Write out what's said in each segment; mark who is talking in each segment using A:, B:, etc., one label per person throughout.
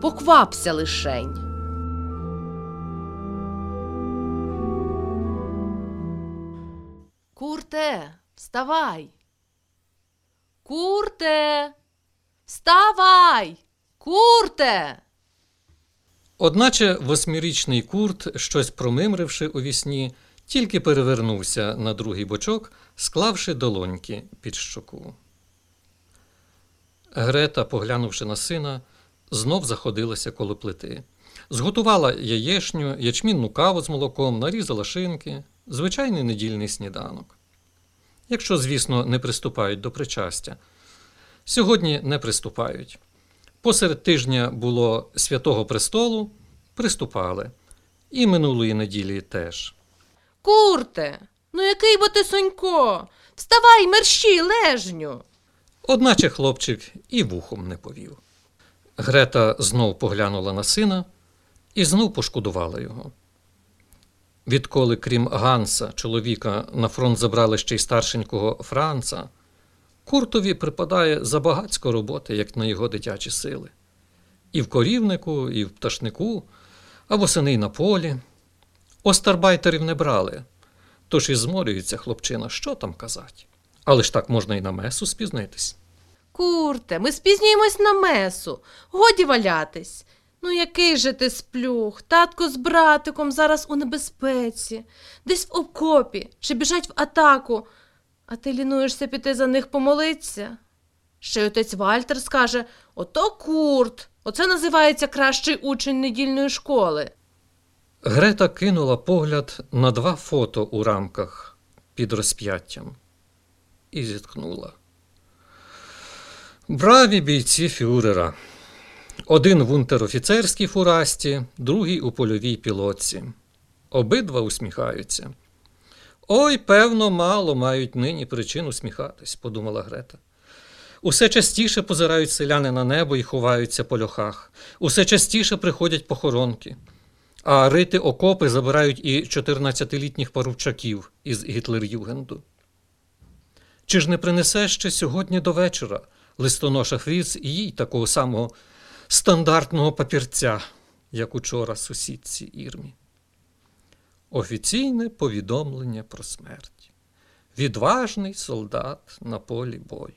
A: поквапся лишень. Курте, вставай. Курте, вставай. Курте.
B: Одначе восьмирічний курт, щось промимривши у вісні, тільки перевернувся на другий бочок, склавши долоньки під щоку. Грета, поглянувши на сина, знов заходилася коло плити. Зготувала яєшню, ячмінну каву з молоком, нарізала шинки, звичайний недільний сніданок. Якщо, звісно, не приступають до причастя. Сьогодні не приступають. Посеред тижня було святого престолу, приступали. І минулої неділі теж.
A: Курте, ну який бо ти сонько? Вставай, мерщій, лежню.
B: Одначе хлопчик і вухом не повів. Грета знов поглянула на сина і знов пошкодувала його. Відколи, крім Ганса, чоловіка, на фронт забрали ще й старшенького Франца, Куртові припадає забагацько роботи, як на його дитячі сили. І в корівнику, і в пташнику, а восени на полі. Остарбайтерів не брали, тож і зморюється хлопчина, що там казать. Але ж так можна і на месу спізнитись.
A: Курте, ми спізнюємось на месу. Годі валятись. Ну, який же ти сплюх? Татко з братиком зараз у небезпеці, десь в окопі чи біжать в атаку. А ти лінуєшся піти за них помолитися? Ще й отець Вальтер скаже ото курт. Оце називається кращий учень недільної школи.
B: Грета кинула погляд на два фото у рамках під розп'яттям і зітхнула. Браві бійці фюрера. Один в унтер-офіцерській фурасті, другий у польовій пілотці. Обидва усміхаються. Ой, певно, мало мають нині причин усміхатись, подумала Грета. Усе частіше позирають селяни на небо і ховаються по льохах. Усе частіше приходять похоронки. А рити окопи забирають і 14-літніх парубчаків із Гітлер-Югенду. Чи ж не принесе ще сьогодні до вечора листоноша Фріц і їй такого самого стандартного папірця, як учора сусідці Ірмі? Офіційне повідомлення про смерть. Відважний солдат на полі бою.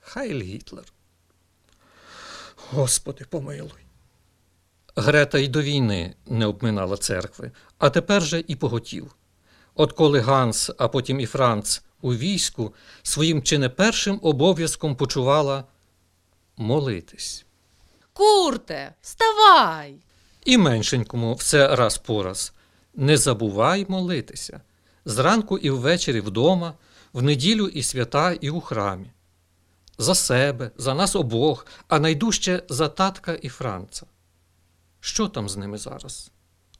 B: Хайль Гітлер. Господи, помилуй. Грета й до війни не обминала церкви, а тепер же і поготів. От коли Ганс, а потім і Франц у війську своїм чи не першим обов'язком почувала молитись.
A: Курте, вставай.
B: І меншенькому все раз по раз. Не забувай молитися. Зранку і ввечері вдома, в неділю і свята, і у храмі. За себе, за нас обох, а найдужче за татка і Франца. Що там з ними зараз?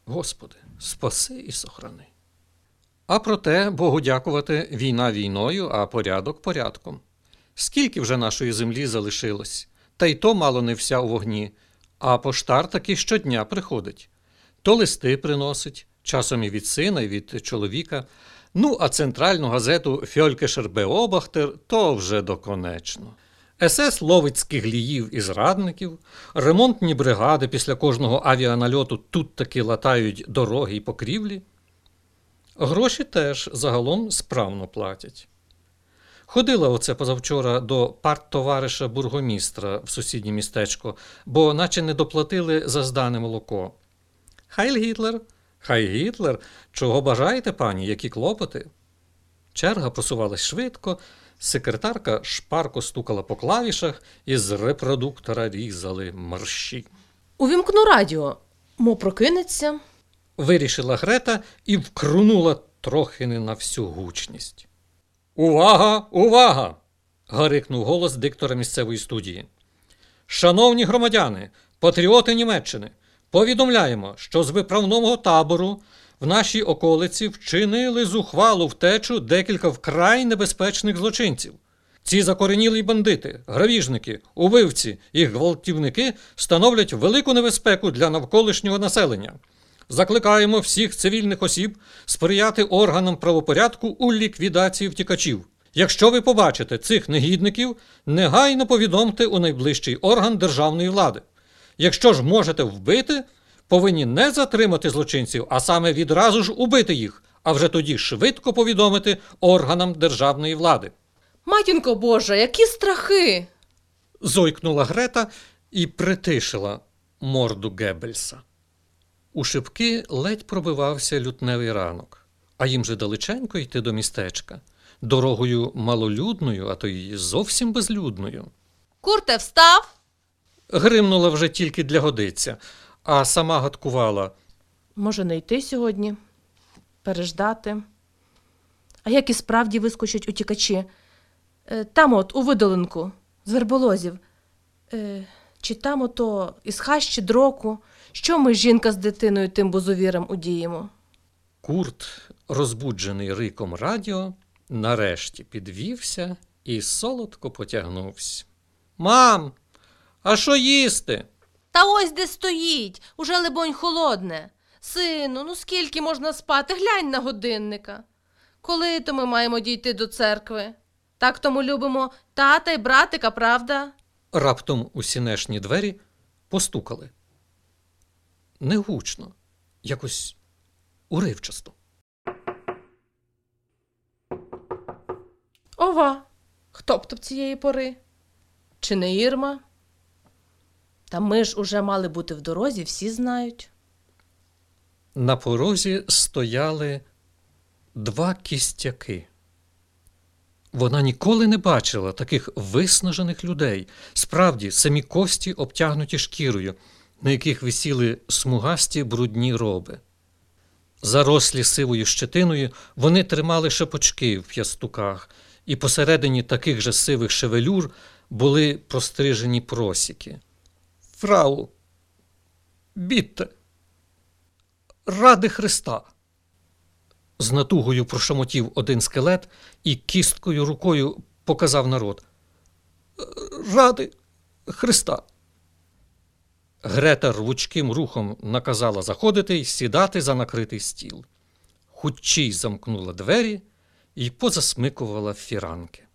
B: Господи, спаси і сохрани. А проте, Богу дякувати, війна війною, а порядок порядком. Скільки вже нашої землі залишилось, та й то мало не вся у вогні, а поштар таки щодня приходить. То листи приносить, часом і від сина, і від чоловіка. Ну, а центральну газету Фьолькешер Беобахтер то вже доконечно. СС ловить скигліїв і зрадників, ремонтні бригади після кожного авіанальоту тут таки латають дороги й покрівлі. Гроші теж загалом справно платять. Ходила оце позавчора до парттовариша бургомістра в сусіднє містечко, бо наче не доплатили за здане молоко. Хайль Гітлер, хай Гітлер, чого бажаєте, пані, які клопоти? Черга просувалась швидко, секретарка шпарко стукала по клавішах і з репродуктора різали марші.
A: Увімкну радіо. Мо прокинеться.
B: Вирішила Грета і вкрунула трохи не на всю гучність. Увага, увага! гарикнув голос диктора місцевої студії. Шановні громадяни, патріоти Німеччини, повідомляємо, що з виправного табору в нашій околиці вчинили зухвалу втечу декілька вкрай небезпечних злочинців. Ці закоренілі бандити, грабіжники, убивці і гвалтівники становлять велику небезпеку для навколишнього населення. Закликаємо всіх цивільних осіб сприяти органам правопорядку у ліквідації втікачів. Якщо ви побачите цих негідників, негайно повідомте у найближчий орган державної влади. Якщо ж можете вбити, повинні не затримати злочинців, а саме відразу ж убити їх, а вже тоді швидко повідомити органам державної влади.
A: Матінко Божа, які страхи!
B: Зойкнула Грета і притишила морду Геббельса. У шибки ледь пробивався лютневий ранок, а їм же далеченько йти до містечка, дорогою малолюдною, а то й зовсім безлюдною.
A: Курте, встав?
B: Гримнула вже тільки для годиця, а сама гадкувала.
A: Може, не йти сьогодні, переждати. А як і справді вискочать утікачі? Е, там от, у видолинку, з верболозів. Е, чи там ото із хащі дроку, що ми, жінка з дитиною, тим бузовірам удіємо?
B: Курт, розбуджений риком радіо, нарешті підвівся і солодко потягнувся. Мам, а що їсти?
A: Та ось де стоїть, уже, либонь, холодне. Сину, ну скільки можна спати? Глянь на годинника. Коли то ми маємо дійти до церкви? Так тому любимо тата й братика, правда?
B: Раптом у сінешні двері постукали. Негучно, якось уривчасто.
A: Ова, хто б то цієї пори? Чи не Ірма? Та ми ж уже мали бути в дорозі, всі знають.
B: На порозі стояли два кістяки. Вона ніколи не бачила таких виснажених людей, справді самі кості обтягнуті шкірою, на яких висіли смугасті брудні роби. Зарослі сивою щетиною, вони тримали шепочки в п'ястуках, і посередині таких же сивих шевелюр були прострижені просіки. Фрау, бітте, ради Христа. З натугою прошамотів один скелет і кісткою рукою показав народ. Ради Христа. Грета рвучким рухом наказала заходити й сідати за накритий стіл. Хутчій замкнула двері і позасмикувала фіранки.